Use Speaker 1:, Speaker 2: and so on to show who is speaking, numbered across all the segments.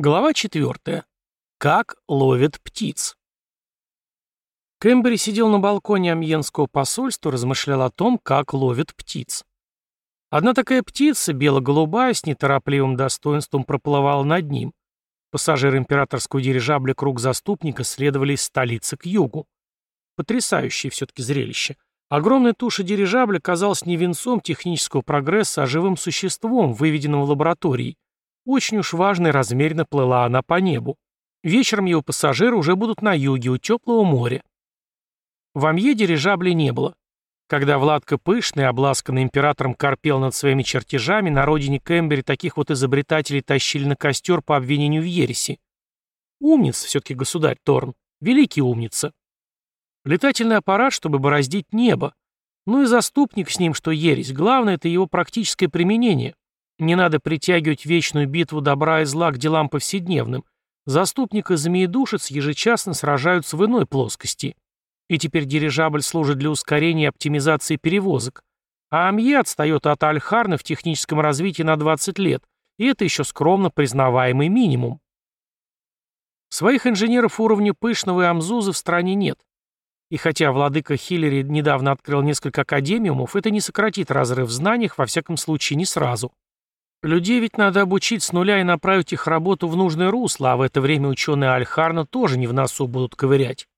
Speaker 1: Глава 4. Как ловят птиц. Кэмбери сидел на балконе Амьенского посольства, размышлял о том, как ловят птиц. Одна такая птица, бело-голубая, с неторопливым достоинством проплывала над ним. Пассажиры императорского дирижабля «Круг заступника» следовали из столицы к югу. Потрясающее все-таки зрелище. Огромная туша дирижабля казалась не венцом технического прогресса, а живым существом, выведенным в лаборатории – очень уж важно и размеренно плыла она по небу. Вечером его пассажиры уже будут на юге, у теплого моря. В Амье дирижабля не было. Когда Владка Пышный, обласканный императором, корпел над своими чертежами, на родине Кэмбери таких вот изобретателей тащили на костер по обвинению в ереси. Умница все-таки государь Торн. Великий умница. Летательный аппарат, чтобы бороздить небо. Ну и заступник с ним, что ересь. Главное, это его практическое применение. Не надо притягивать вечную битву добра и зла к делам повседневным. Заступник и змеедушец ежечасно сражаются в иной плоскости. И теперь дирижабль служит для ускорения и оптимизации перевозок. А Амье отстает от Альхарна в техническом развитии на 20 лет, и это еще скромно признаваемый минимум. Своих инженеров уровня Пышного и Амзуза в стране нет. И хотя владыка Хиллери недавно открыл несколько академиумов, это не сократит разрыв в знаниях, во всяком случае не сразу. Людей ведь надо обучить с нуля и направить их работу в нужное русло, а в это время ученые Альхарна тоже не в носу будут ковырять.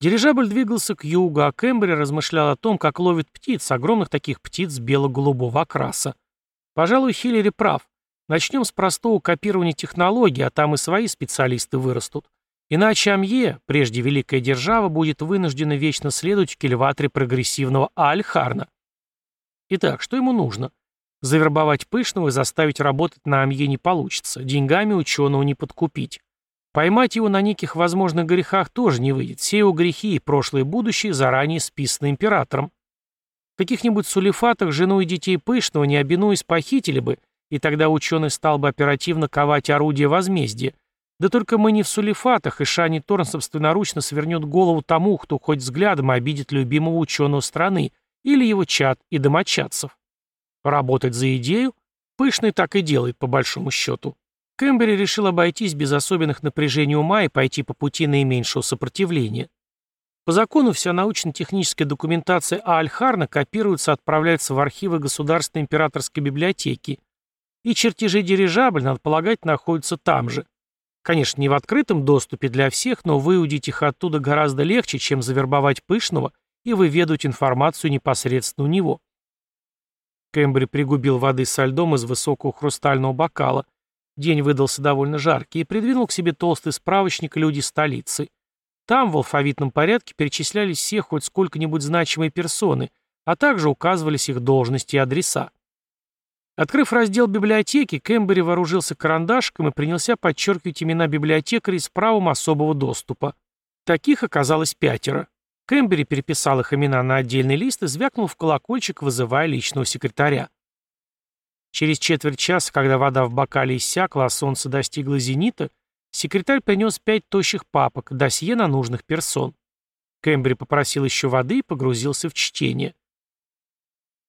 Speaker 1: Дирижабль двигался к югу, а Кэмбри размышлял о том, как ловит птиц, огромных таких птиц бело-голубого окраса. Пожалуй, Хиллери прав. Начнем с простого копирования технологий, а там и свои специалисты вырастут. Иначе Амье, прежде великая держава, будет вынуждена вечно следовать в кильватре прогрессивного Альхарна. Итак, что ему нужно? Завербовать Пышного и заставить работать на Амье не получится. Деньгами ученого не подкупить. Поймать его на неких возможных грехах тоже не выйдет. Все его грехи и прошлое и будущее заранее списаны императором. В каких-нибудь сулифатах жену и детей Пышного, не обинуясь, похитили бы, и тогда ученый стал бы оперативно ковать орудие возмездия. Да только мы не в сулифатах, и Шани Торн собственноручно свернет голову тому, кто хоть взглядом обидит любимого ученого страны, или его чад и домочадцев. Работать за идею? Пышный так и делает, по большому счету. Кэмбери решил обойтись без особенных напряжений ума и пойти по пути наименьшего сопротивления. По закону вся научно-техническая документация Аальхарна копируется и отправляется в архивы Государственной императорской библиотеки, и чертежи дирижабля, надо полагать, находятся там же. Конечно, не в открытом доступе для всех, но выудить их оттуда гораздо легче, чем завербовать Пышного и выведать информацию непосредственно у него. Кэмбри пригубил воды со льдом из высокого хрустального бокала. День выдался довольно жаркий и придвинул к себе толстый справочник «Люди столицы». Там в алфавитном порядке перечислялись все хоть сколько-нибудь значимые персоны, а также указывались их должности и адреса. Открыв раздел библиотеки, Кэмбери вооружился карандашком и принялся подчеркивать имена библиотекарей с правом особого доступа. Таких оказалось пятеро. Кэмбери переписал их имена на отдельный лист и звякнул в колокольчик, вызывая личного секретаря. Через четверть часа, когда вода в бокале иссякла, а солнце достигло зенита, секретарь принес пять тощих папок, досье на нужных персон. Кэмбри попросил еще воды и погрузился в чтение.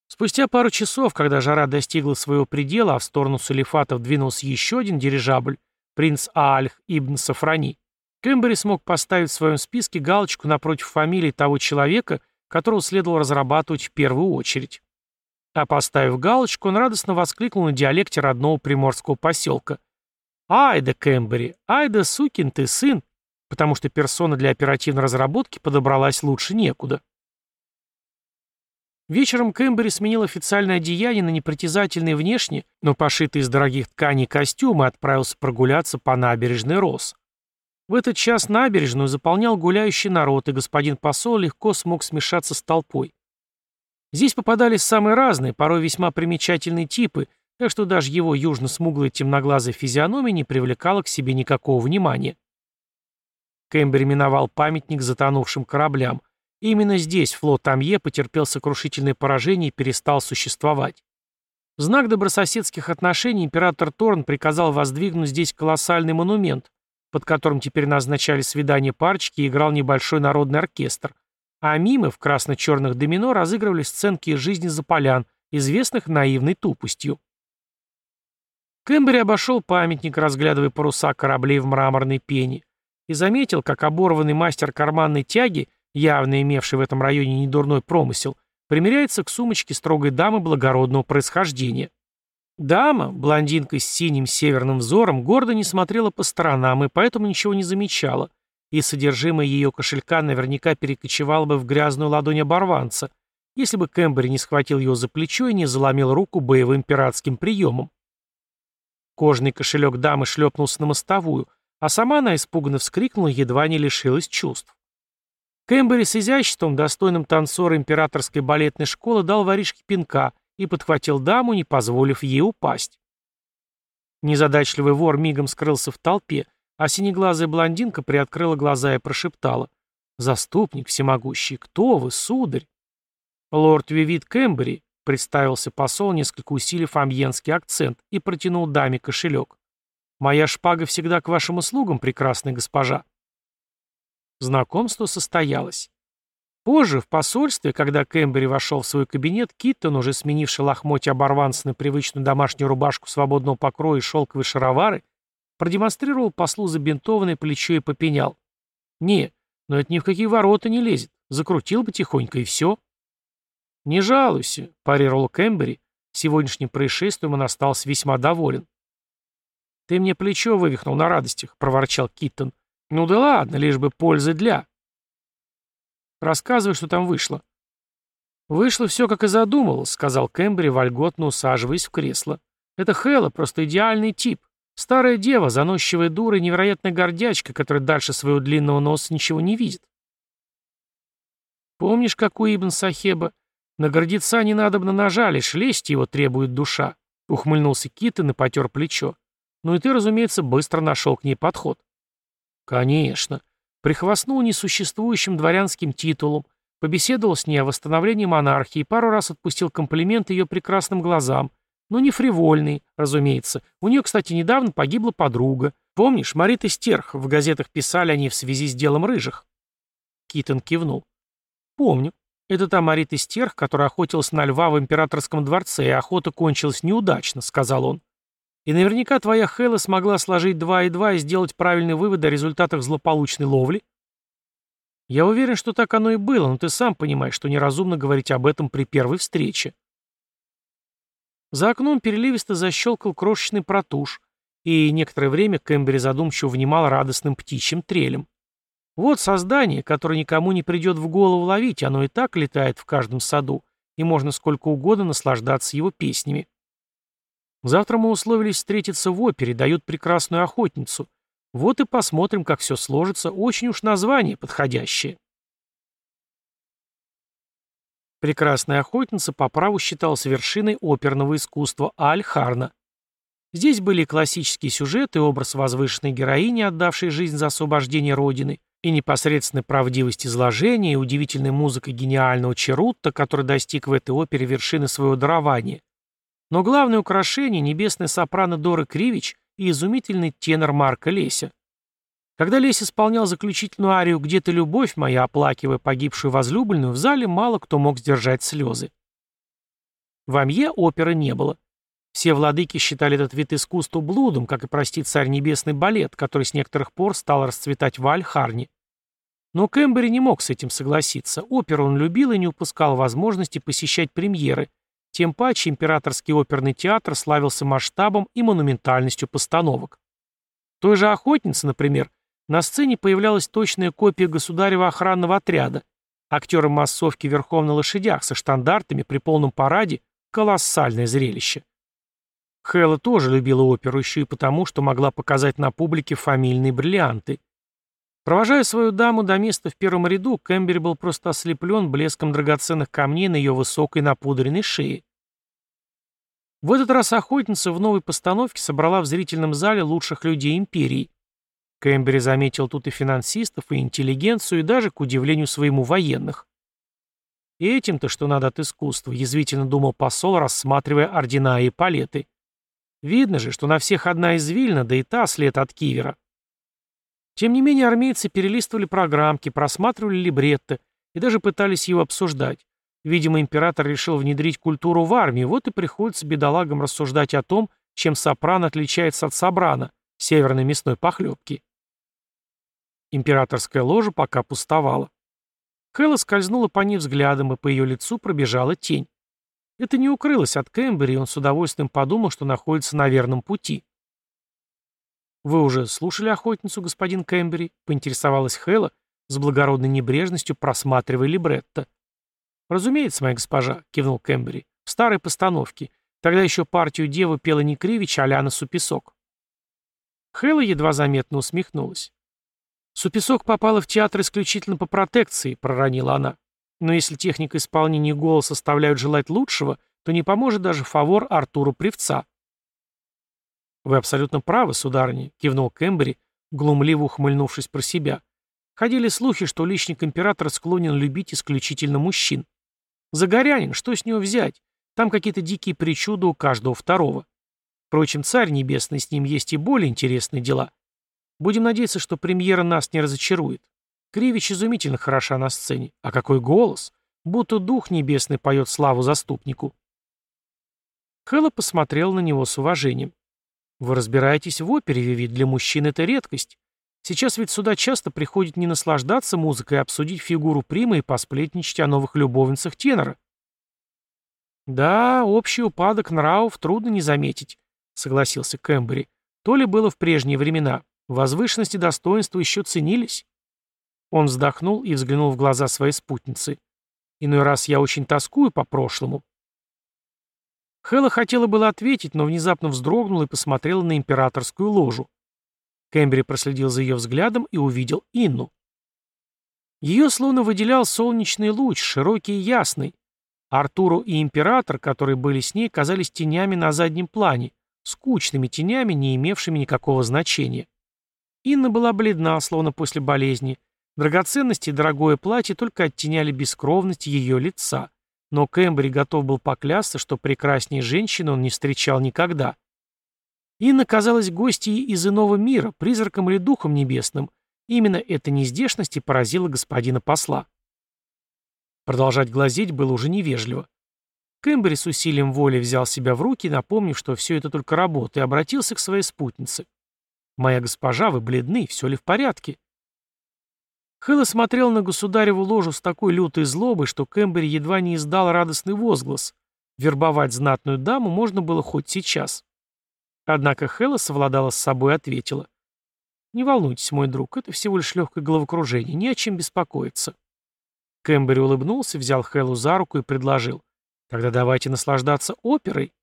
Speaker 1: Спустя пару часов, когда жара достигла своего предела, а в сторону Салифатов двинулся еще один дирижабль, принц Аальх ибн Сафрани, Кэмбери смог поставить в своем списке галочку напротив фамилии того человека, которого следовало разрабатывать в первую очередь. А поставив галочку, он радостно воскликнул на диалекте родного приморского поселка. «Айда, Кэмбери, айда, сукин ты сын!» потому что персона для оперативной разработки подобралась лучше некуда. Вечером Кэмбери сменил официальное одеяние на непритязательный внешне, но пошитый из дорогих тканей костюм и отправился прогуляться по набережной Рос. В этот час набережную заполнял гуляющий народ, и господин посол легко смог смешаться с толпой. Здесь попадались самые разные, порой весьма примечательные типы, так что даже его южно-смуглая темноглазая физиономия не привлекала к себе никакого внимания. Кэмбер миновал памятник затонувшим кораблям. И именно здесь флот Амье потерпел сокрушительное поражение и перестал существовать. В знак добрососедских отношений император Торн приказал воздвигнуть здесь колоссальный монумент, под которым теперь назначали свидание парочки, играл небольшой народный оркестр, а мимы в красно-черных домино разыгрывали сценки из жизни заполян, известных наивной тупостью. Кэмбери обошел памятник, разглядывая паруса кораблей в мраморной пене, и заметил, как оборванный мастер карманной тяги, явно имевший в этом районе недурной промысел, примеряется к сумочке строгой дамы благородного происхождения. Дама, блондинка с синим северным взором, гордо не смотрела по сторонам и поэтому ничего не замечала, и содержимое ее кошелька наверняка перекочевало бы в грязную ладонь оборванца, если бы Кэмбери не схватил ее за плечо и не заломил руку боевым пиратским приемом. Кожный кошелек дамы шлепнулся на мостовую, а сама она испуганно вскрикнула, едва не лишилась чувств. Кэмбери с изяществом, достойным танцора императорской балетной школы, дал воришке пинка и подхватил даму, не позволив ей упасть. Незадачливый вор мигом скрылся в толпе, а синеглазая блондинка приоткрыла глаза и прошептала. «Заступник всемогущий, кто вы, сударь?» «Лорд Вивит Кэмбери», Представился посол, несколько усилив амьенский акцент, и протянул даме кошелек. «Моя шпага всегда к вашим услугам, прекрасная госпожа». Знакомство состоялось. Позже, в посольстве, когда Кэмбери вошел в свой кабинет, Киттон, уже сменивший лохмотья оборванца на привычную домашнюю рубашку свободного покроя и шелковые шаровары, продемонстрировал послу забинтованное плечо и попенял. «Не, но это ни в какие ворота не лезет. Закрутил бы тихонько, и все». «Не жалуйся», — парировал Кэмбери. Сегодняшним происшествием он остался весьма доволен. «Ты мне плечо вывихнул на радостях», — проворчал Киттон. «Ну да ладно, лишь бы пользы для». «Рассказывай, что там вышло». «Вышло все, как и задумал», — сказал Кэмбери, вольготно усаживаясь в кресло. «Это Хэлла, просто идеальный тип. Старая дева, заносчивая дура и невероятная гордячка, которая дальше своего длинного носа ничего не видит». «Помнишь, как у Ибн Сахеба на гордеца не надобно ножа, лишь лезть его требует душа. Ухмыльнулся Китон и потер плечо. Ну и ты, разумеется, быстро нашел к ней подход. Конечно. Прихвастнул несуществующим дворянским титулом, побеседовал с ней о восстановлении монархии, пару раз отпустил комплимент ее прекрасным глазам, но не фривольный, разумеется. У нее, кстати, недавно погибла подруга. Помнишь, Марита Стерх, в газетах писали они в связи с делом рыжих? Китон кивнул. Помню. «Это та Марита Стерх, которая охотилась на льва в императорском дворце, и охота кончилась неудачно», — сказал он. «И наверняка твоя Хэлла смогла сложить два и два и сделать правильный вывод о результатах злополучной ловли?» «Я уверен, что так оно и было, но ты сам понимаешь, что неразумно говорить об этом при первой встрече». За окном переливисто защелкал крошечный протуш, и некоторое время Кэмбери задумчиво внимал радостным птичьим трелем. Вот создание, которое никому не придет в голову ловить, оно и так летает в каждом саду, и можно сколько угодно наслаждаться его песнями. Завтра мы условились встретиться в опере, дают прекрасную охотницу. Вот и посмотрим, как все сложится, очень уж название подходящее. Прекрасная охотница по праву считалась вершиной оперного искусства Аль-Харна. Здесь были классические сюжеты, образ возвышенной героини, отдавшей жизнь за освобождение Родины, и непосредственная правдивость изложения, и удивительная музыка гениального Черутта, который достиг в этой опере вершины своего дарования. Но главное украшение — небесная сопрано Доры Кривич и изумительный тенор Марка Леся. Когда Лесь исполнял заключительную арию «Где ты, любовь моя», оплакивая погибшую возлюбленную, в зале мало кто мог сдержать слезы. В Амье оперы не было. Все владыки считали этот вид искусства блудом, как и, прости, царь небесный балет, который с некоторых пор стал расцветать в Альхарне. Но Кэмбери не мог с этим согласиться. Оперу он любил и не упускал возможности посещать премьеры. Тем паче императорский оперный театр славился масштабом и монументальностью постановок. Той же «Охотнице», например, на сцене появлялась точная копия государева охранного отряда. Актеры массовки верхом на лошадях со штандартами при полном параде – колоссальное зрелище. Хэлла тоже любила оперу еще и потому, что могла показать на публике фамильные бриллианты. Провожая свою даму до места в первом ряду, Кэмбери был просто ослеплен блеском драгоценных камней на ее высокой напудренной шее. В этот раз охотница в новой постановке собрала в зрительном зале лучших людей империи. Кэмбери заметил тут и финансистов, и интеллигенцию, и даже, к удивлению своему, военных. И этим-то, что надо от искусства, язвительно думал посол, рассматривая ордена и палеты. Видно же, что на всех одна из Вильна, да и та след от кивера. Тем не менее, армейцы перелистывали программки, просматривали либретто и даже пытались его обсуждать. Видимо, император решил внедрить культуру в армию, вот и приходится бедолагам рассуждать о том, чем сопрано отличается от собрана, северной мясной похлебки. Императорская ложа пока пустовала. Хэлла скользнула по ней взглядом, и по ее лицу пробежала тень. Это не укрылось от Кэмбери, и он с удовольствием подумал, что находится на верном пути. «Вы уже слушали охотницу, господин Кэмбери?» — поинтересовалась Хэлла, с благородной небрежностью просматривая либретто. «Разумеется, моя госпожа», — кивнул Кэмбери. «В старой постановке. Тогда еще партию девы пела не Кривич, а Ляна Супесок». Хэлла едва заметно усмехнулась. «Супесок попала в театр исключительно по протекции», — проронила она. «Но если техника исполнения голоса оставляют желать лучшего, то не поможет даже фавор Артуру Привца». «Вы абсолютно правы, сударыня», — кивнул Кэмбери, глумливо ухмыльнувшись про себя. Ходили слухи, что личник императора склонен любить исключительно мужчин. Загорянин, что с него взять? Там какие-то дикие причуды у каждого второго. Впрочем, царь небесный, с ним есть и более интересные дела. Будем надеяться, что премьера нас не разочарует. Кривич изумительно хороша на сцене. А какой голос! Будто дух небесный поет славу заступнику. Хэлла посмотрел на него с уважением. «Вы разбираетесь в опере, Виви, для мужчин это редкость. Сейчас ведь сюда часто приходит не наслаждаться музыкой, а обсудить фигуру Прима и посплетничать о новых любовницах тенора. «Да, общий упадок нравов трудно не заметить», — согласился Кэмбери. «То ли было в прежние времена. Возвышенность и достоинство еще ценились». Он вздохнул и взглянул в глаза своей спутницы. «Иной раз я очень тоскую по прошлому». Хэлла хотела было ответить, но внезапно вздрогнула и посмотрела на императорскую ложу. Кэмбри проследил за ее взглядом и увидел Инну. Ее словно выделял солнечный луч, широкий и ясный. Артуру и Император, которые были с ней, казались тенями на заднем плане, скучными тенями, не имевшими никакого значения. Инна была бледна, словно после болезни. Драгоценности и дорогое платье только оттеняли бескровность ее лица. Но Кэмбри готов был поклясться, что прекрасней женщины он не встречал никогда. Инна казалась гостьей из иного мира, призраком или духом небесным. Именно эта нездешность и поразила господина посла. Продолжать глазеть было уже невежливо. Кэмбери с усилием воли взял себя в руки, напомнив, что все это только работа, и обратился к своей спутнице. «Моя госпожа, вы бледны, все ли в порядке?» Хэлла смотрел на государеву ложу с такой лютой злобой, что Кэмбери едва не издал радостный возглас. Вербовать знатную даму можно было хоть сейчас. Однако Хэлла совладала с собой и ответила. «Не волнуйтесь, мой друг, это всего лишь легкое головокружение, не о чем беспокоиться». Кэмбери улыбнулся, взял Хэллу за руку и предложил. «Тогда давайте наслаждаться оперой».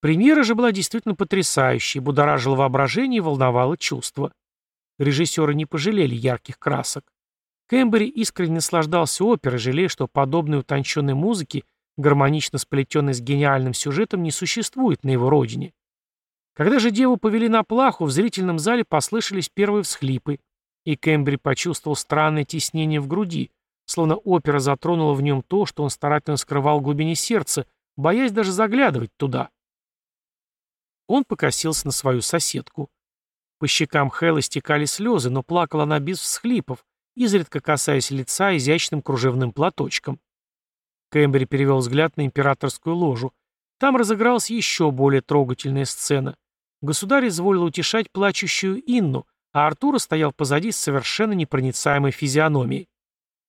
Speaker 1: Премьера же была действительно потрясающей, будоражила воображение и волновала чувства. Режиссеры не пожалели ярких красок. Кэмбери искренне наслаждался оперой, жалея, что подобной утонченной музыки гармонично сплетенный с гениальным сюжетом, не существует на его родине. Когда же деву повели на плаху, в зрительном зале послышались первые всхлипы, и Кэмбри почувствовал странное теснение в груди, словно опера затронула в нем то, что он старательно скрывал в глубине сердца, боясь даже заглядывать туда. Он покосился на свою соседку. По щекам Хэлла стекали слезы, но плакала она без всхлипов, изредка касаясь лица изящным кружевным платочком. Кэмбери перевел взгляд на императорскую ложу. Там разыгралась еще более трогательная сцена. Государь изволил утешать плачущую Инну, а Артура стоял позади с совершенно непроницаемой физиономией.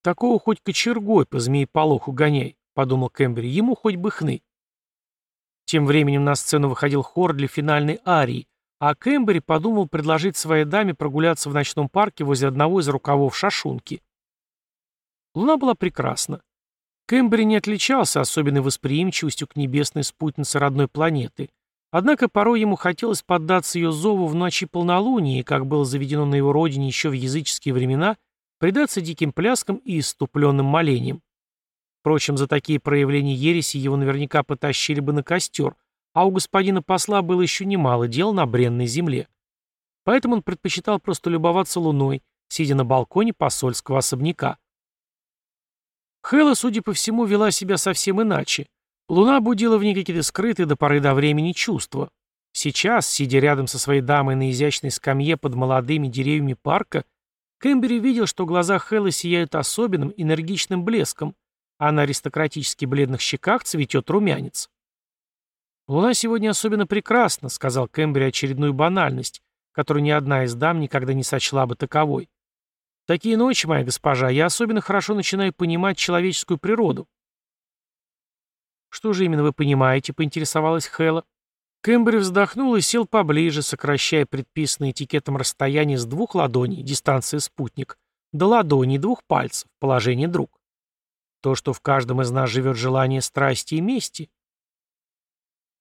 Speaker 1: «Такого хоть кочергой по змеи полоху гоняй», — подумал Кэмбери, — «ему хоть бы хны». Тем временем на сцену выходил хор для финальной арии, а Кэмбери подумал предложить своей даме прогуляться в ночном парке возле одного из рукавов шашунки. Луна была прекрасна. Кэмбри не отличался особенной восприимчивостью к небесной спутнице родной планеты. Однако порой ему хотелось поддаться ее зову в ночи полнолуния, и, как было заведено на его родине еще в языческие времена, предаться диким пляскам и иступленным молениям. Впрочем, за такие проявления ереси его наверняка потащили бы на костер, а у господина посла было еще немало дел на бренной земле. Поэтому он предпочитал просто любоваться луной, сидя на балконе посольского особняка. Хэлла, судя по всему, вела себя совсем иначе. Луна будила в ней какие-то скрытые до поры до времени чувства. Сейчас, сидя рядом со своей дамой на изящной скамье под молодыми деревьями парка, Кэмбери видел, что глаза Хэллы сияют особенным энергичным блеском, а на аристократически бледных щеках цветет румянец. «Луна сегодня особенно прекрасна», — сказал Кэмбри очередную банальность, которую ни одна из дам никогда не сочла бы таковой. Такие ночи, моя госпожа, я особенно хорошо начинаю понимать человеческую природу. «Что же именно вы понимаете?» — поинтересовалась Хэлла. Кэмбри вздохнул и сел поближе, сокращая предписанное этикетом расстояние с двух ладоней, дистанция спутник, до ладоней двух пальцев, положение друг. То, что в каждом из нас живет желание страсти и мести.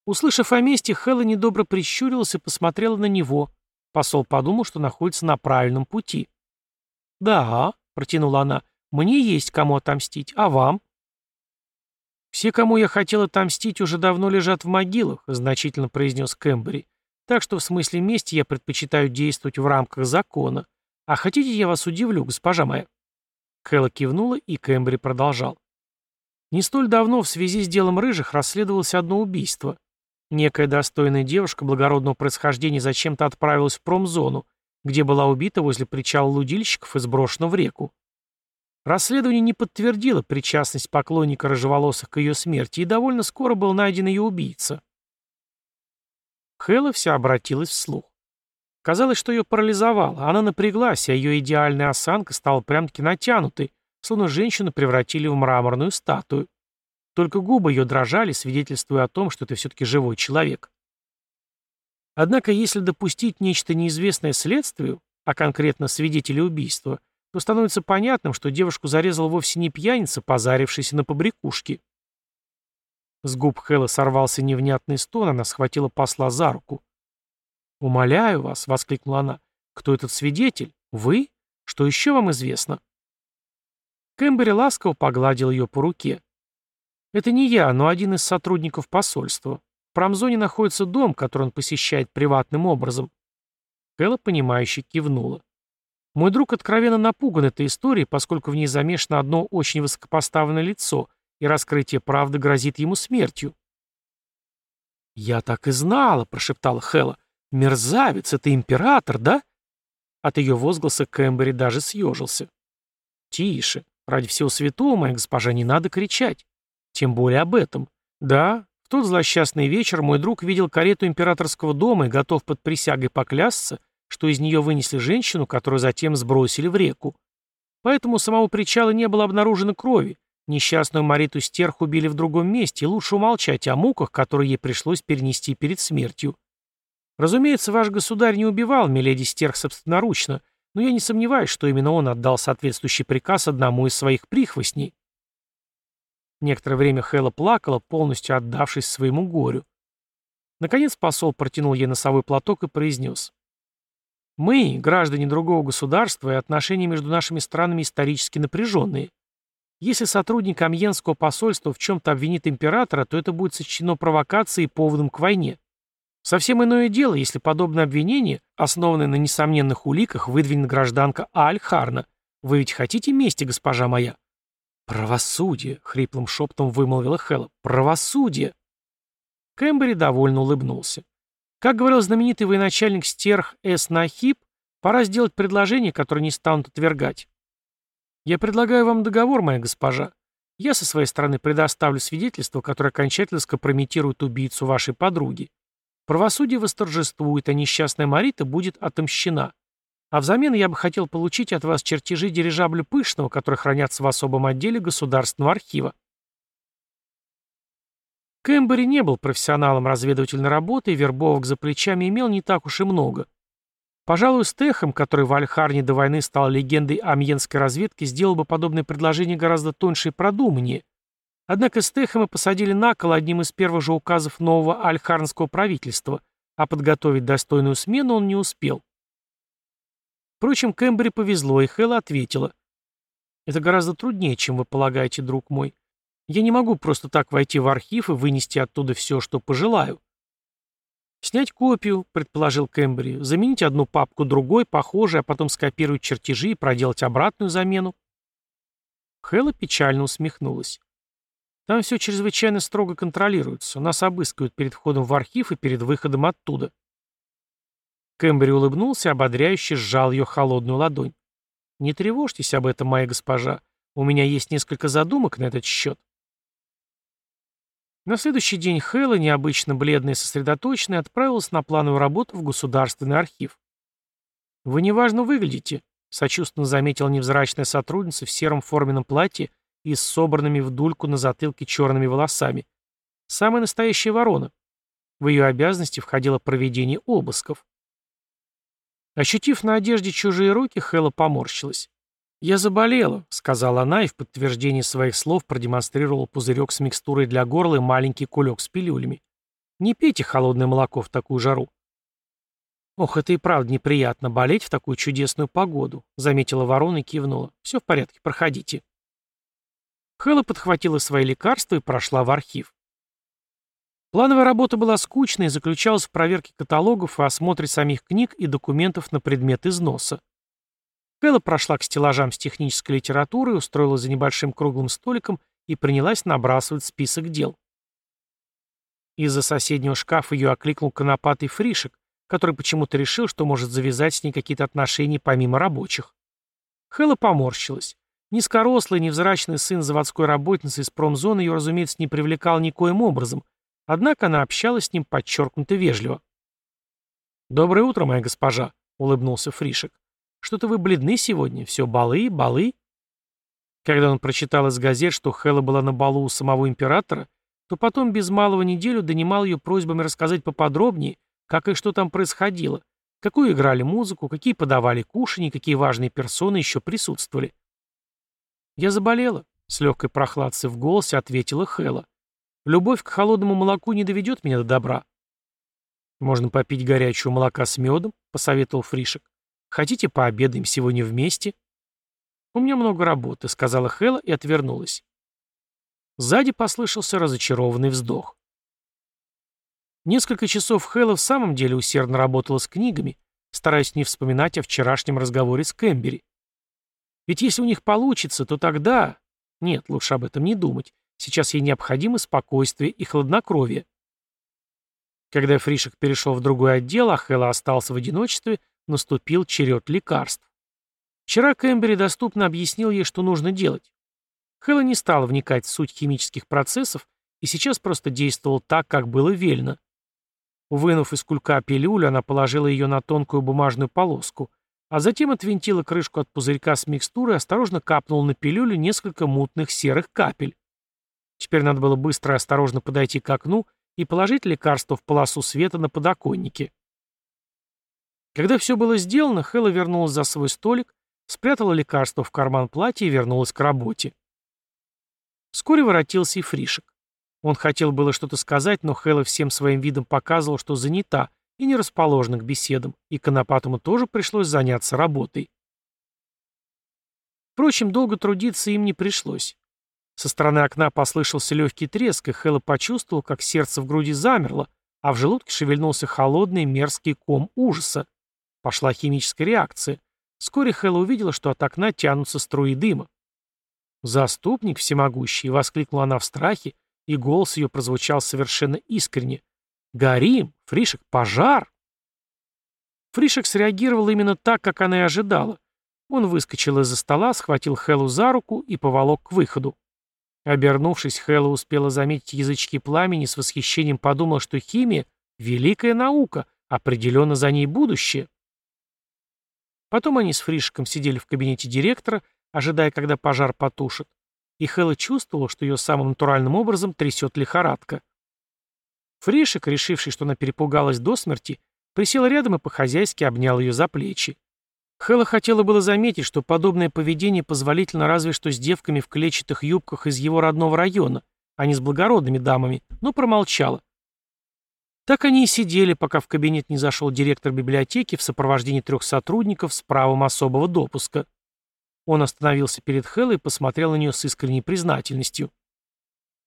Speaker 1: Услышав о мести, Хэлла недобро прищурилась и посмотрела на него. Посол подумал, что находится на правильном пути. «Да», — протянула она, — «мне есть кому отомстить, а вам?» «Все, кому я хотел отомстить, уже давно лежат в могилах», — значительно произнес Кэмбери. «Так что в смысле мести я предпочитаю действовать в рамках закона. А хотите, я вас удивлю, госпожа моя?» Хэлла кивнула, и Кэмбери продолжал. Не столь давно в связи с делом рыжих расследовалось одно убийство. Некая достойная девушка благородного происхождения зачем-то отправилась в промзону, где была убита возле причала лудильщиков и сброшена в реку. Расследование не подтвердило причастность поклонника рыжеволосых к ее смерти, и довольно скоро был найден ее убийца. Хэлла вся обратилась вслух. Казалось, что ее парализовало, она напряглась, а ее идеальная осанка стала прям-таки натянутой, словно женщину превратили в мраморную статую. Только губы ее дрожали, свидетельствуя о том, что это все-таки живой человек. Однако, если допустить нечто неизвестное следствию, а конкретно свидетеля убийства, то становится понятным, что девушку зарезал вовсе не пьяница, позарившийся на побрякушки. С губ Хэлла сорвался невнятный стон, она схватила посла за руку. «Умоляю вас», — воскликнула она, — «кто этот свидетель? Вы? Что еще вам известно?» Кэмбери ласково погладил ее по руке. «Это не я, но один из сотрудников посольства. В промзоне находится дом, который он посещает приватным образом». Кэлла, понимающе кивнула. Мой друг откровенно напуган этой историей, поскольку в ней замешано одно очень высокопоставленное лицо, и раскрытие правды грозит ему смертью. «Я так и знала», — прошептала Хэлла. «Мерзавец, это император, да?» От ее возгласа Кэмбери даже съежился. «Тише. Ради всего святого, моя госпожа, не надо кричать. Тем более об этом. Да, в тот злосчастный вечер мой друг видел карету императорского дома и готов под присягой поклясться, что из нее вынесли женщину, которую затем сбросили в реку. Поэтому самого причала не было обнаружено крови. Несчастную Мариту Стерх убили в другом месте, и лучше умолчать о муках, которые ей пришлось перенести перед смертью. Разумеется, ваш государь не убивал Миледи Стерх собственноручно, но я не сомневаюсь, что именно он отдал соответствующий приказ одному из своих прихвостней. Некоторое время Хэлла плакала, полностью отдавшись своему горю. Наконец посол протянул ей носовой платок и произнес. Мы, граждане другого государства, и отношения между нашими странами исторически напряженные. Если сотрудник Амьенского посольства в чем-то обвинит императора, то это будет сочтено провокацией и поводом к войне. Совсем иное дело, если подобное обвинение, основанное на несомненных уликах, выдвинет гражданка Аль-Харна. Вы ведь хотите мести, госпожа моя? «Правосудие!» — хриплым шептом вымолвила Хэлла. «Правосудие!» Кэмбери довольно улыбнулся. Как говорил знаменитый военачальник Стерх Эс Нахиб, пора сделать предложение, которое не станут отвергать. Я предлагаю вам договор, моя госпожа. Я со своей стороны предоставлю свидетельство, которое окончательно скомпрометирует убийцу вашей подруги. Правосудие восторжествует, а несчастная Марита будет отомщена. А взамен я бы хотел получить от вас чертежи дирижабля Пышного, которые хранятся в особом отделе Государственного архива. Кэмбери не был профессионалом разведывательной работы и вербовок за плечами имел не так уж и много. Пожалуй, Стехом, который в Альхарне до войны стал легендой амьенской разведки, сделал бы подобное предложение гораздо тоньше и продуманнее. Однако Стехема посадили на кол одним из первых же указов нового альхарнского правительства, а подготовить достойную смену он не успел. Впрочем, Кэмбери повезло, и Хэлла ответила. «Это гораздо труднее, чем вы полагаете, друг мой. Я не могу просто так войти в архив и вынести оттуда все, что пожелаю. «Снять копию», — предположил Кэмбри, «заменить одну папку другой, похожей, а потом скопировать чертежи и проделать обратную замену». Хэлла печально усмехнулась. «Там все чрезвычайно строго контролируется. Нас обыскивают перед входом в архив и перед выходом оттуда». Кэмбри улыбнулся, ободряюще сжал ее холодную ладонь. «Не тревожьтесь об этом, моя госпожа. У меня есть несколько задумок на этот счет. На следующий день Хэлла, необычно бледная и сосредоточенная, отправилась на плановую работу в Государственный архив. «Вы неважно выглядите», — сочувственно заметила невзрачная сотрудница в сером форменном платье и с собранными в дульку на затылке черными волосами. «Самая настоящая ворона». В ее обязанности входило проведение обысков. Ощутив на одежде чужие руки, Хэлла поморщилась. «Я заболела», — сказала она и в подтверждение своих слов продемонстрировала пузырек с микстурой для горла и маленький кулек с пилюлями. «Не пейте холодное молоко в такую жару». «Ох, это и правда неприятно, болеть в такую чудесную погоду», — заметила ворона и кивнула. «Все в порядке, проходите». Хэлла подхватила свои лекарства и прошла в архив. Плановая работа была скучной и заключалась в проверке каталогов и осмотре самих книг и документов на предмет износа. Кэлла прошла к стеллажам с технической литературой, устроилась за небольшим круглым столиком и принялась набрасывать список дел. Из-за соседнего шкафа ее окликнул конопатый фришек, который почему-то решил, что может завязать с ней какие-то отношения помимо рабочих. Хэлла поморщилась. Низкорослый, невзрачный сын заводской работницы из промзоны ее, разумеется, не привлекал никоим образом, однако она общалась с ним подчеркнуто вежливо. «Доброе утро, моя госпожа», — улыбнулся Фришек. Что-то вы бледны сегодня. Все балы, балы. Когда он прочитал из газет, что Хэлла была на балу у самого императора, то потом без малого неделю донимал ее просьбами рассказать поподробнее, как и что там происходило, какую играли музыку, какие подавали кушанье, какие важные персоны еще присутствовали. «Я заболела», — с легкой прохладцей в голосе ответила Хэлла. «Любовь к холодному молоку не доведет меня до добра». «Можно попить горячего молока с медом», — посоветовал Фришек. Хотите, пообедаем сегодня вместе?» «У меня много работы», — сказала Хэлла и отвернулась. Сзади послышался разочарованный вздох. Несколько часов Хэлла в самом деле усердно работала с книгами, стараясь не вспоминать о вчерашнем разговоре с Кэмбери. Ведь если у них получится, то тогда... Нет, лучше об этом не думать. Сейчас ей необходимо спокойствие и хладнокровие. Когда Фришек перешел в другой отдел, а Хэлла остался в одиночестве, наступил черед лекарств. Вчера Кэмбери доступно объяснил ей, что нужно делать. Хэлла не стала вникать в суть химических процессов и сейчас просто действовал так, как было велено. Вынув из кулька пилюлю, она положила ее на тонкую бумажную полоску, а затем отвинтила крышку от пузырька с микстурой и осторожно капнула на пилюлю несколько мутных серых капель. Теперь надо было быстро и осторожно подойти к окну и положить лекарство в полосу света на подоконнике. Когда все было сделано, Хэлла вернулась за свой столик, спрятала лекарство в карман платья и вернулась к работе. Вскоре воротился и Фришек. Он хотел было что-то сказать, но Хэлла всем своим видом показывала, что занята и не расположена к беседам, и Конопатому тоже пришлось заняться работой. Впрочем, долго трудиться им не пришлось. Со стороны окна послышался легкий треск, и Хэлла почувствовал, как сердце в груди замерло, а в желудке шевельнулся холодный мерзкий ком ужаса. Пошла химическая реакция. Вскоре Хэлла увидела, что от окна тянутся струи дыма. «Заступник всемогущий!» — воскликнула она в страхе, и голос ее прозвучал совершенно искренне. «Горим! Фришек, пожар!» Фришек среагировал именно так, как она и ожидала. Он выскочил из-за стола, схватил Хэллу за руку и поволок к выходу. Обернувшись, Хэлла успела заметить язычки пламени, с восхищением подумала, что химия — великая наука, определенно за ней будущее. Потом они с Фришиком сидели в кабинете директора, ожидая, когда пожар потушит, и Хэлла чувствовала, что ее самым натуральным образом трясет лихорадка. Фришик, решивший, что она перепугалась до смерти, присел рядом и по-хозяйски обнял ее за плечи. Хэлла хотела было заметить, что подобное поведение позволительно разве что с девками в клетчатых юбках из его родного района, а не с благородными дамами, но промолчала. Так они и сидели, пока в кабинет не зашел директор библиотеки в сопровождении трех сотрудников с правом особого допуска. Он остановился перед Хеллой и посмотрел на нее с искренней признательностью.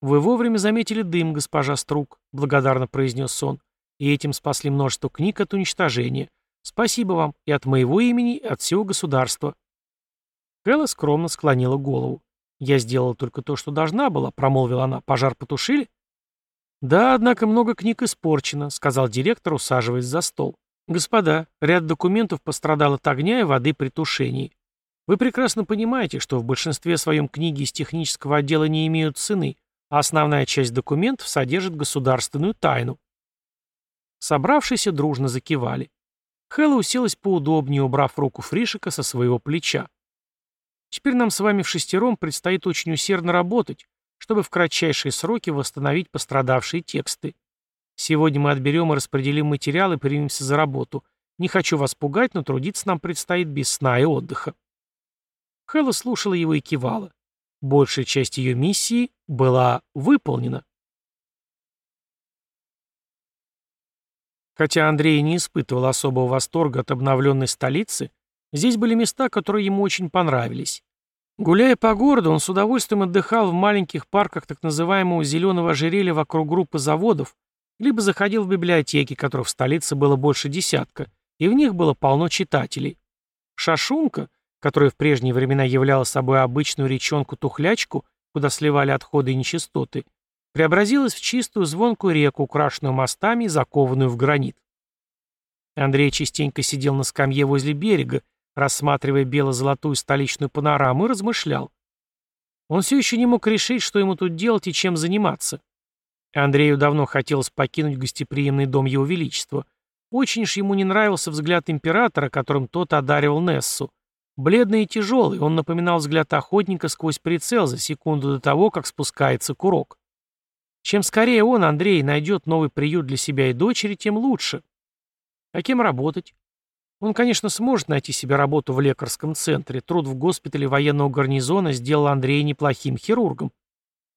Speaker 1: «Вы вовремя заметили дым, госпожа Струк», — благодарно произнес он, «и этим спасли множество книг от уничтожения. Спасибо вам и от моего имени, и от всего государства». Хелла скромно склонила голову. «Я сделала только то, что должна была», — промолвила она. «Пожар потушили?» «Да, однако много книг испорчено», — сказал директор, усаживаясь за стол. «Господа, ряд документов пострадал от огня и воды при тушении. Вы прекрасно понимаете, что в большинстве своем книги из технического отдела не имеют цены, а основная часть документов содержит государственную тайну. Собравшиеся дружно закивали. Хэлла уселась поудобнее, убрав руку Фришика со своего плеча. Теперь нам с вами в шестером предстоит очень усердно работать, чтобы в кратчайшие сроки восстановить пострадавшие тексты. Сегодня мы отберем и распределим материал и примемся за работу. Не хочу вас пугать, но трудиться нам предстоит без сна и отдыха. Хэлла слушала его и кивала. Большая часть ее миссии была выполнена. Хотя Андрей не испытывал особого восторга от обновленной столицы, здесь были места, которые ему очень понравились. Гуляя по городу, он с удовольствием отдыхал в маленьких парках так называемого зеленого ожерелья вокруг группы заводов, либо заходил в библиотеки, которых в столице было больше десятка, и в них было полно читателей. Шашунка, которая в прежние времена являла собой обычную речонку-тухлячку, куда сливали отходы и нечистоты, преобразилась в чистую звонкую реку, украшенную мостами и закованную в гранит. Андрей частенько сидел на скамье возле берега, рассматривая бело-золотую столичную панораму, и размышлял. Он все еще не мог решить, что ему тут делать и чем заниматься. Андрею давно хотелось покинуть гостеприимный дом Его Величества. Очень уж ему не нравился взгляд императора, которым тот одаривал Нессу. Бледный и тяжелый, он напоминал взгляд охотника сквозь прицел за секунду до того, как спускается курок. Чем скорее он, Андрей, найдет новый приют для себя и дочери, тем лучше. А кем работать? Он, конечно, сможет найти себе работу в лекарском центре. Труд в госпитале военного гарнизона сделал Андрея неплохим хирургом.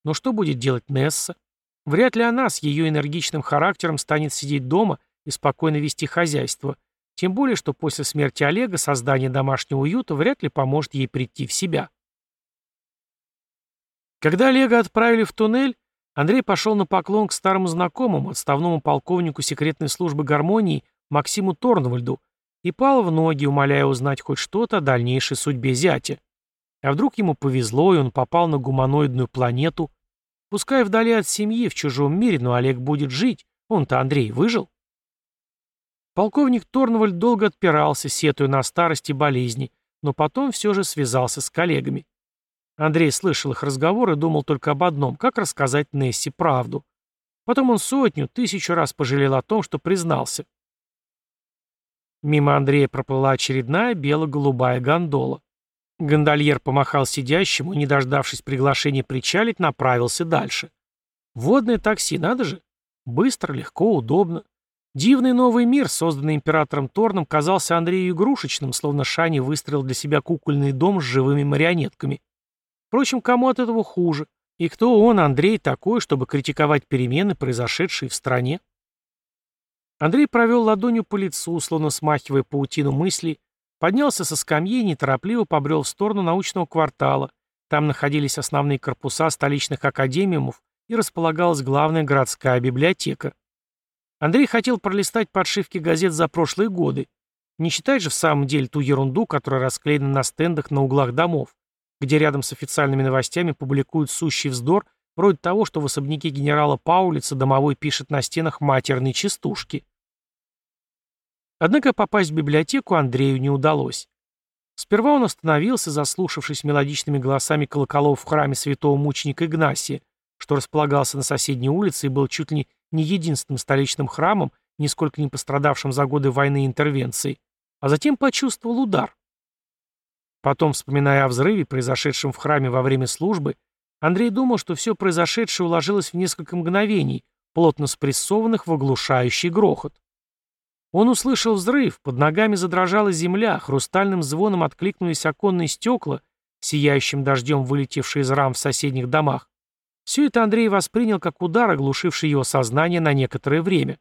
Speaker 1: Но что будет делать Несса? Вряд ли она с ее энергичным характером станет сидеть дома и спокойно вести хозяйство. Тем более, что после смерти Олега создание домашнего уюта вряд ли поможет ей прийти в себя. Когда Олега отправили в туннель, Андрей пошел на поклон к старому знакомому, отставному полковнику секретной службы гармонии Максиму Торнвальду, и пал в ноги, умоляя узнать хоть что-то о дальнейшей судьбе зятя. А вдруг ему повезло, и он попал на гуманоидную планету? Пускай вдали от семьи, в чужом мире, но Олег будет жить. Он-то, Андрей, выжил? Полковник Торнвальд долго отпирался, сетуя на старость и болезни, но потом все же связался с коллегами. Андрей слышал их разговор и думал только об одном – как рассказать Несси правду. Потом он сотню, тысячу раз пожалел о том, что признался. Мимо Андрея проплыла очередная бело-голубая гондола. Гондольер помахал сидящему не дождавшись приглашения причалить, направился дальше. Водное такси, надо же. Быстро, легко, удобно. Дивный новый мир, созданный императором Торном, казался Андрею игрушечным, словно Шани выстроил для себя кукольный дом с живыми марионетками. Впрочем, кому от этого хуже? И кто он, Андрей, такой, чтобы критиковать перемены, произошедшие в стране? Андрей провел ладонью по лицу, словно смахивая паутину мыслей, поднялся со скамьи и неторопливо побрел в сторону научного квартала. Там находились основные корпуса столичных академиумов и располагалась главная городская библиотека. Андрей хотел пролистать подшивки газет за прошлые годы. Не считать же в самом деле ту ерунду, которая расклеена на стендах на углах домов где рядом с официальными новостями публикуют сущий вздор, вроде того, что в особняке генерала Паулица домовой пишет на стенах матерные частушки. Однако попасть в библиотеку Андрею не удалось. Сперва он остановился, заслушавшись мелодичными голосами колоколов в храме святого мученика Игнасия, что располагался на соседней улице и был чуть ли не единственным столичным храмом, нисколько не пострадавшим за годы войны и интервенции, а затем почувствовал удар. Потом, вспоминая о взрыве, произошедшем в храме во время службы, Андрей думал, что все произошедшее уложилось в несколько мгновений, плотно спрессованных в оглушающий грохот. Он услышал взрыв, под ногами задрожала земля, хрустальным звоном откликнулись оконные стекла, сияющим дождем вылетевшие из рам в соседних домах. Все это Андрей воспринял как удар, оглушивший его сознание на некоторое время.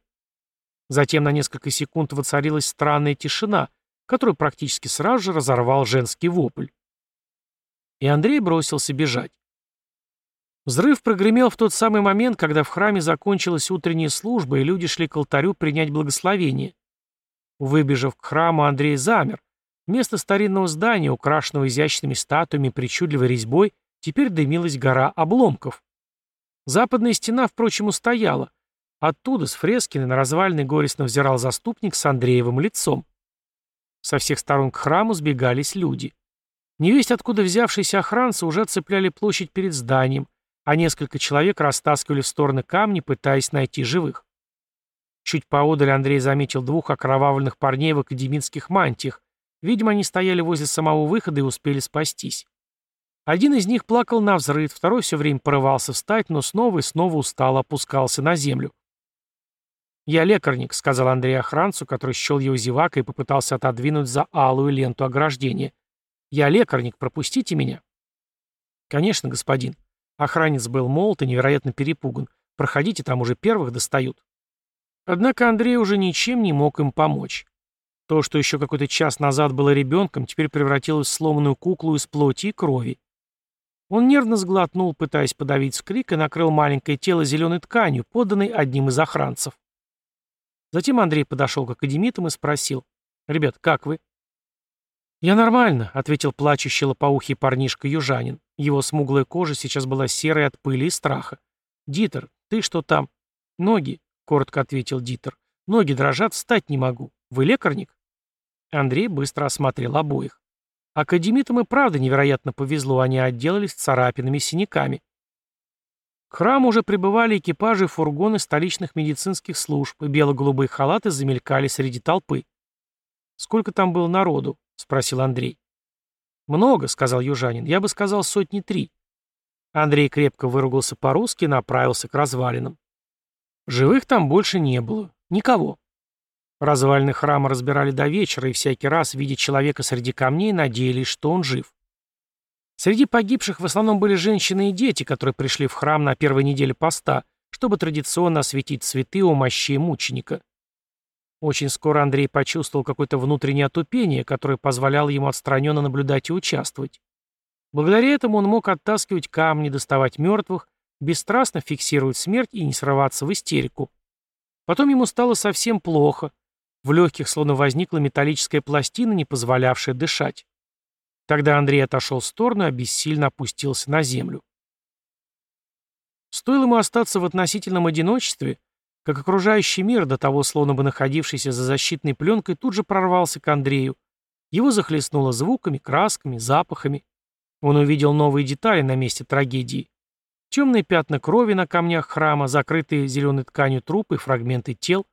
Speaker 1: Затем на несколько секунд воцарилась странная тишина, который практически сразу же разорвал женский вопль. И Андрей бросился бежать. Взрыв прогремел в тот самый момент, когда в храме закончилась утренняя служба, и люди шли к алтарю принять благословение. Выбежав к храму, Андрей замер. Вместо старинного здания, украшенного изящными статуями и причудливой резьбой, теперь дымилась гора обломков. Западная стена, впрочем, устояла. Оттуда, с фрескины, на развалины горестно взирал заступник с Андреевым лицом. Со всех сторон к храму сбегались люди. Невесть, откуда взявшиеся охранцы уже оцепляли площадь перед зданием, а несколько человек растаскивали в стороны камни, пытаясь найти живых. Чуть поодаль Андрей заметил двух окровавленных парней в академических мантиях. Видимо, они стояли возле самого выхода и успели спастись. Один из них плакал на взрыв, второй все время порывался встать, но снова и снова устало опускался на землю. «Я лекарник», — сказал Андрей охранцу, который счел его зевакой и попытался отодвинуть за алую ленту ограждения. «Я лекарник, пропустите меня». «Конечно, господин». Охранец был молод и невероятно перепуган. «Проходите, там уже первых достают». Однако Андрей уже ничем не мог им помочь. То, что еще какой-то час назад было ребенком, теперь превратилось в сломанную куклу из плоти и крови. Он нервно сглотнул, пытаясь подавить скрик, и накрыл маленькое тело зеленой тканью, поданной одним из охранцев. Затем Андрей подошел к академитам и спросил. «Ребят, как вы?» «Я нормально», — ответил плачущий лопоухий парнишка-южанин. Его смуглая кожа сейчас была серой от пыли и страха. «Дитер, ты что там?» «Ноги», — коротко ответил Дитер. «Ноги дрожат, встать не могу. Вы лекарник?» Андрей быстро осмотрел обоих. Академитам и правда невероятно повезло, они отделались царапинами и синяками. К храму уже прибывали экипажи и фургоны столичных медицинских служб, и бело-голубые халаты замелькали среди толпы. «Сколько там было народу?» — спросил Андрей. «Много», — сказал южанин. «Я бы сказал сотни три». Андрей крепко выругался по-русски и направился к развалинам. Живых там больше не было. Никого. Развалины храма разбирали до вечера, и всякий раз, видя человека среди камней, надеялись, что он жив. Среди погибших в основном были женщины и дети, которые пришли в храм на первой неделе поста, чтобы традиционно осветить цветы у мощей мученика. Очень скоро Андрей почувствовал какое-то внутреннее отупение, которое позволяло ему отстраненно наблюдать и участвовать. Благодаря этому он мог оттаскивать камни, доставать мертвых, бесстрастно фиксировать смерть и не срываться в истерику. Потом ему стало совсем плохо. В легких словно возникла металлическая пластина, не позволявшая дышать. Тогда Андрей отошел в сторону и обессильно опустился на землю. Стоило ему остаться в относительном одиночестве, как окружающий мир, до того словно бы находившийся за защитной пленкой, тут же прорвался к Андрею. Его захлестнуло звуками, красками, запахами. Он увидел новые детали на месте трагедии. Темные пятна крови на камнях храма, закрытые зеленой тканью трупы, фрагменты тел,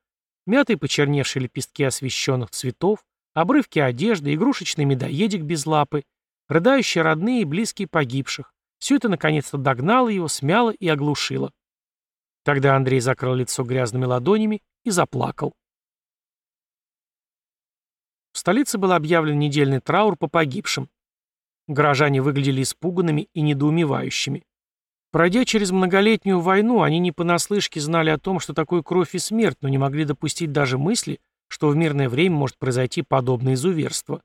Speaker 1: мятые почерневшие лепестки освещенных цветов, Обрывки одежды, игрушечный медоедик без лапы, рыдающие родные и близкие погибших. Все это наконец-то догнало его, смяло и оглушило. Тогда Андрей закрыл лицо грязными ладонями и заплакал. В столице был объявлен недельный траур по погибшим. Горожане выглядели испуганными и недоумевающими. Пройдя через многолетнюю войну, они не понаслышке знали о том, что такое кровь и смерть, но не могли допустить даже мысли, что в мирное время может произойти подобное изуверство.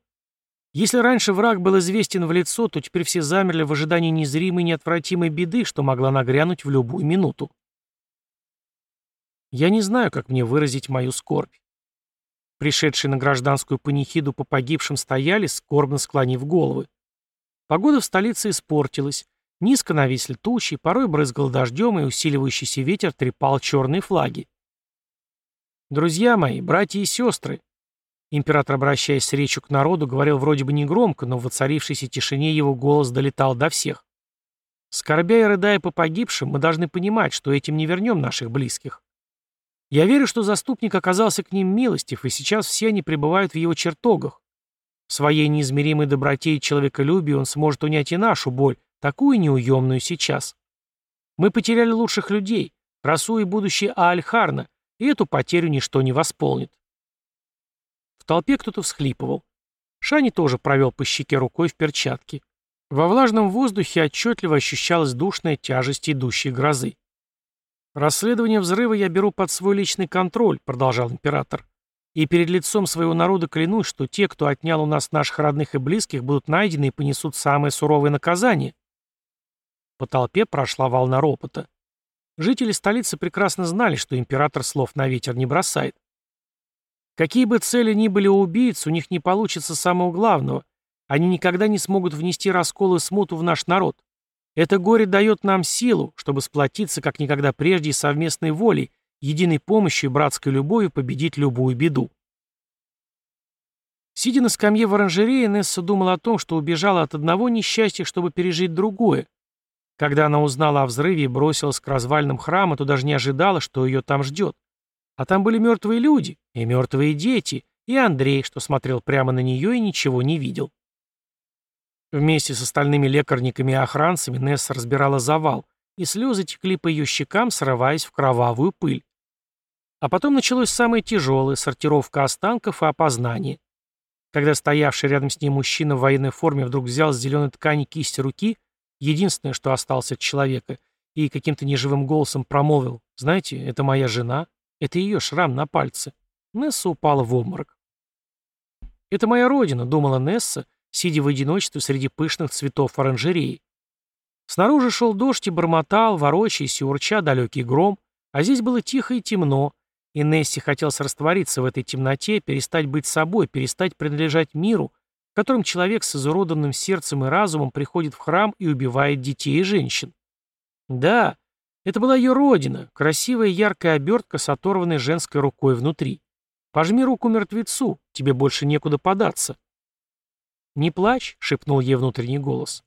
Speaker 1: Если раньше враг был известен в лицо, то теперь все замерли в ожидании незримой неотвратимой беды, что могла нагрянуть в любую минуту. Я не знаю, как мне выразить мою скорбь. Пришедшие на гражданскую панихиду по погибшим стояли, скорбно склонив головы. Погода в столице испортилась. Низко нависли тучи, порой брызгал дождем, и усиливающийся ветер трепал черные флаги. «Друзья мои, братья и сестры!» Император, обращаясь с речью к народу, говорил вроде бы негромко, но в воцарившейся тишине его голос долетал до всех. Скорбя и рыдая по погибшим, мы должны понимать, что этим не вернем наших близких. Я верю, что заступник оказался к ним милостив, и сейчас все они пребывают в его чертогах. В своей неизмеримой доброте и человеколюбии он сможет унять и нашу боль, такую неуемную сейчас. Мы потеряли лучших людей, красу и будущее Аальхарна, и эту потерю ничто не восполнит. В толпе кто-то всхлипывал. Шани тоже провел по щеке рукой в перчатке. Во влажном воздухе отчетливо ощущалась душная тяжесть идущей грозы. «Расследование взрыва я беру под свой личный контроль», — продолжал император. «И перед лицом своего народа клянусь, что те, кто отнял у нас наших родных и близких, будут найдены и понесут самое суровое наказание». По толпе прошла волна ропота. Жители столицы прекрасно знали, что император слов на ветер не бросает. Какие бы цели ни были у убийц, у них не получится самого главного. Они никогда не смогут внести раскол и смуту в наш народ. Это горе дает нам силу, чтобы сплотиться как никогда прежде совместной волей, единой помощью и братской любовью победить любую беду. Сидя на скамье в оранжерее, Несса думала о том, что убежала от одного несчастья, чтобы пережить другое, Когда она узнала о взрыве и бросилась к развалинам храма, то даже не ожидала, что ее там ждет. А там были мертвые люди, и мертвые дети, и Андрей, что смотрел прямо на нее и ничего не видел. Вместе с остальными лекарниками и охранцами Несса разбирала завал, и слезы текли по ее щекам, срываясь в кровавую пыль. А потом началось самое тяжелое — сортировка останков и опознание. Когда стоявший рядом с ней мужчина в военной форме вдруг взял с зеленой ткани кисть руки, единственное, что осталось от человека, и каким-то неживым голосом промолвил, «Знаете, это моя жена, это ее шрам на пальце». Несса упала в обморок. «Это моя родина», — думала Несса, сидя в одиночестве среди пышных цветов оранжереи. Снаружи шел дождь и бормотал, ворочаясь и урча далекий гром, а здесь было тихо и темно, и Несси хотелось раствориться в этой темноте, перестать быть собой, перестать принадлежать миру, в котором человек с изуродованным сердцем и разумом приходит в храм и убивает детей и женщин. Да, это была ее родина, красивая яркая обертка с оторванной женской рукой внутри. Пожми руку мертвецу, тебе больше некуда податься. «Не плачь», — шепнул ей внутренний голос.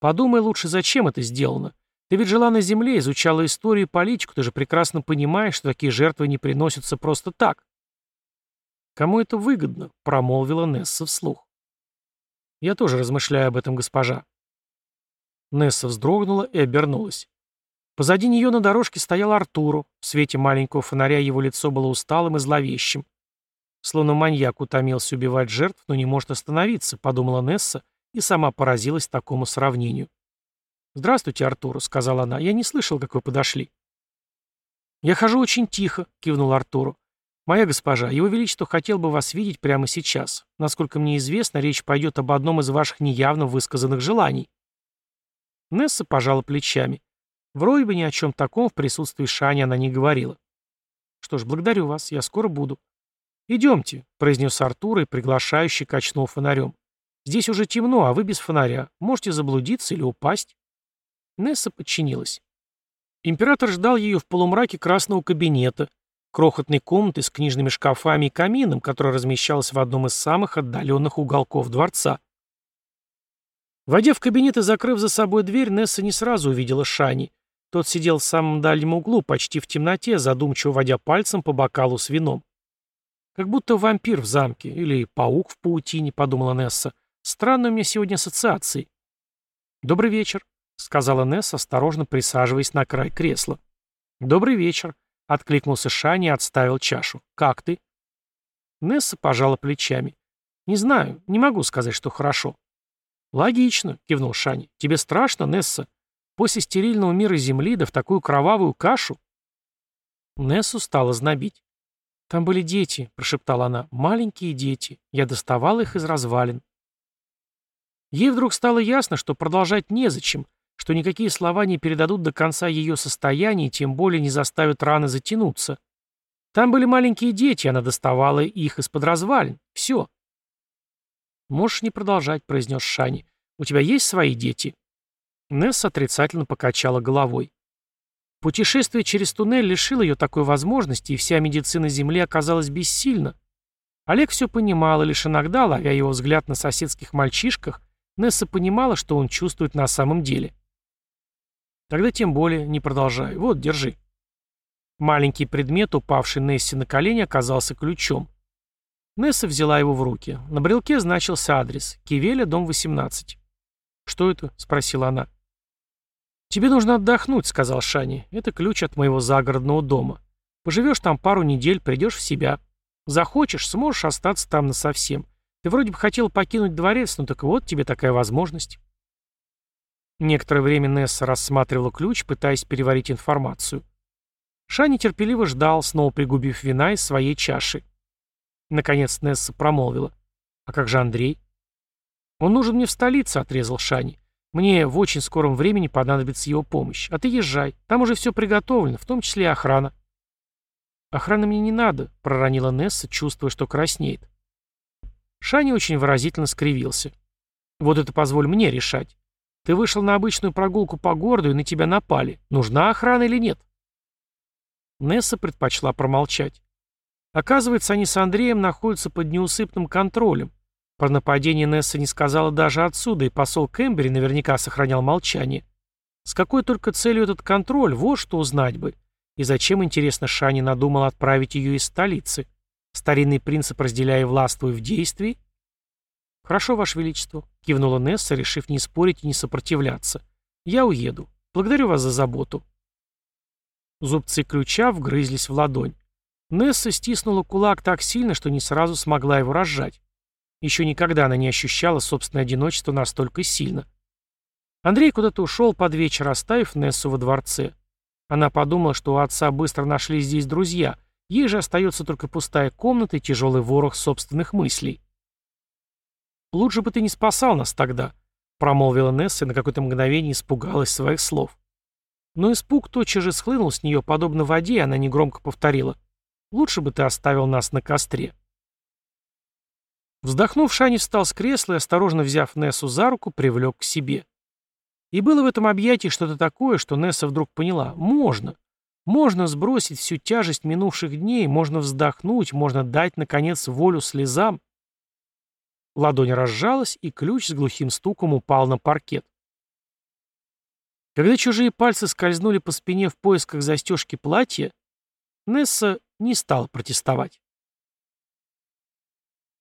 Speaker 1: «Подумай лучше, зачем это сделано. Ты ведь жила на земле, изучала историю и политику, ты же прекрасно понимаешь, что такие жертвы не приносятся просто так». «Кому это выгодно?» — промолвила Несса вслух. «Я тоже размышляю об этом, госпожа». Несса вздрогнула и обернулась. Позади нее на дорожке стоял Артуру. В свете маленького фонаря его лицо было усталым и зловещим. Словно маньяк утомился убивать жертв, но не может остановиться, подумала Несса и сама поразилась такому сравнению. «Здравствуйте, Артур», — сказала она. «Я не слышал, как вы подошли». «Я хожу очень тихо», — кивнул Артуру. «Моя госпожа, его величество хотел бы вас видеть прямо сейчас. Насколько мне известно, речь пойдет об одном из ваших неявно высказанных желаний». Несса пожала плечами. Вроде бы ни о чем таком в присутствии Шани она не говорила. «Что ж, благодарю вас, я скоро буду». «Идемте», — произнес Артур и приглашающий качнул фонарем. «Здесь уже темно, а вы без фонаря. Можете заблудиться или упасть». Несса подчинилась. Император ждал ее в полумраке красного кабинета, крохотной комнаты с книжными шкафами и камином, которая размещалась в одном из самых отдаленных уголков дворца. Войдя в кабинет и закрыв за собой дверь, Несса не сразу увидела Шани. Тот сидел в самом дальнем углу, почти в темноте, задумчиво водя пальцем по бокалу с вином. Как будто вампир в замке или паук в паутине, подумала Несса. Странно у меня сегодня ассоциации. Добрый вечер, сказала Несса, осторожно присаживаясь на край кресла. Добрый вечер, откликнулся Шани и отставил чашу. Как ты? Несса пожала плечами. Не знаю, не могу сказать, что хорошо. Логично, кивнул Шани. Тебе страшно, Несса? После стерильного мира Земли да в такую кровавую кашу? Нессу стало знобить. «Там были дети», — прошептала она, — «маленькие дети. Я доставала их из развалин». Ей вдруг стало ясно, что продолжать незачем, что никакие слова не передадут до конца ее состояния и тем более не заставят раны затянуться. Там были маленькие дети, она доставала их из-под развалин. Все. «Можешь не продолжать», — произнес Шани. «У тебя есть свои дети?» Несса отрицательно покачала головой. Путешествие через туннель лишило ее такой возможности, и вся медицина Земли оказалась бессильна. Олег все понимал, и лишь иногда, ловя его взгляд на соседских мальчишках, Несса понимала, что он чувствует на самом деле. Тогда тем более не продолжай. Вот, держи. Маленький предмет, упавший Нессе на колени, оказался ключом. Несса взяла его в руки. На брелке значился адрес. Кивеля, дом 18. «Что это?» — спросила она. «Тебе нужно отдохнуть», — сказал Шани. «Это ключ от моего загородного дома. Поживешь там пару недель, придешь в себя. Захочешь, сможешь остаться там насовсем. Ты вроде бы хотел покинуть дворец, но так вот тебе такая возможность». Некоторое время Несса рассматривала ключ, пытаясь переварить информацию. Шани терпеливо ждал, снова пригубив вина из своей чаши. Наконец Несса промолвила. «А как же Андрей?» «Он нужен мне в столице», — отрезал Шани. Мне в очень скором времени понадобится его помощь. А ты езжай. Там уже все приготовлено, в том числе и охрана. Охраны мне не надо, проронила Несса, чувствуя, что краснеет. Шани очень выразительно скривился. Вот это позволь мне решать. Ты вышел на обычную прогулку по городу, и на тебя напали. Нужна охрана или нет? Несса предпочла промолчать. Оказывается, они с Андреем находятся под неусыпным контролем. Про нападение Несса не сказала даже отсюда, и посол Кэмбери наверняка сохранял молчание. С какой только целью этот контроль, вот что узнать бы. И зачем, интересно, Шани надумал отправить ее из столицы? Старинный принцип «разделяй и властвуй в действии»? «Хорошо, Ваше Величество», — кивнула Несса, решив не спорить и не сопротивляться. «Я уеду. Благодарю вас за заботу». Зубцы ключа вгрызлись в ладонь. Несса стиснула кулак так сильно, что не сразу смогла его разжать. Еще никогда она не ощущала собственное одиночество настолько сильно. Андрей куда-то ушел под вечер, оставив Нессу во дворце. Она подумала, что у отца быстро нашли здесь друзья, ей же остается только пустая комната и тяжелый ворох собственных мыслей. «Лучше бы ты не спасал нас тогда», — промолвила Несса и на какое-то мгновение испугалась своих слов. Но испуг тотчас же схлынул с нее, подобно воде, и она негромко повторила. «Лучше бы ты оставил нас на костре». Вздохнув, Шани встал с кресла и, осторожно взяв Нессу за руку, привлек к себе. И было в этом объятии что-то такое, что Несса вдруг поняла. Можно. Можно сбросить всю тяжесть минувших дней, можно вздохнуть, можно дать, наконец, волю слезам. Ладонь разжалась, и ключ с глухим стуком упал на паркет. Когда чужие пальцы скользнули по спине в поисках застежки платья, Несса не стала протестовать.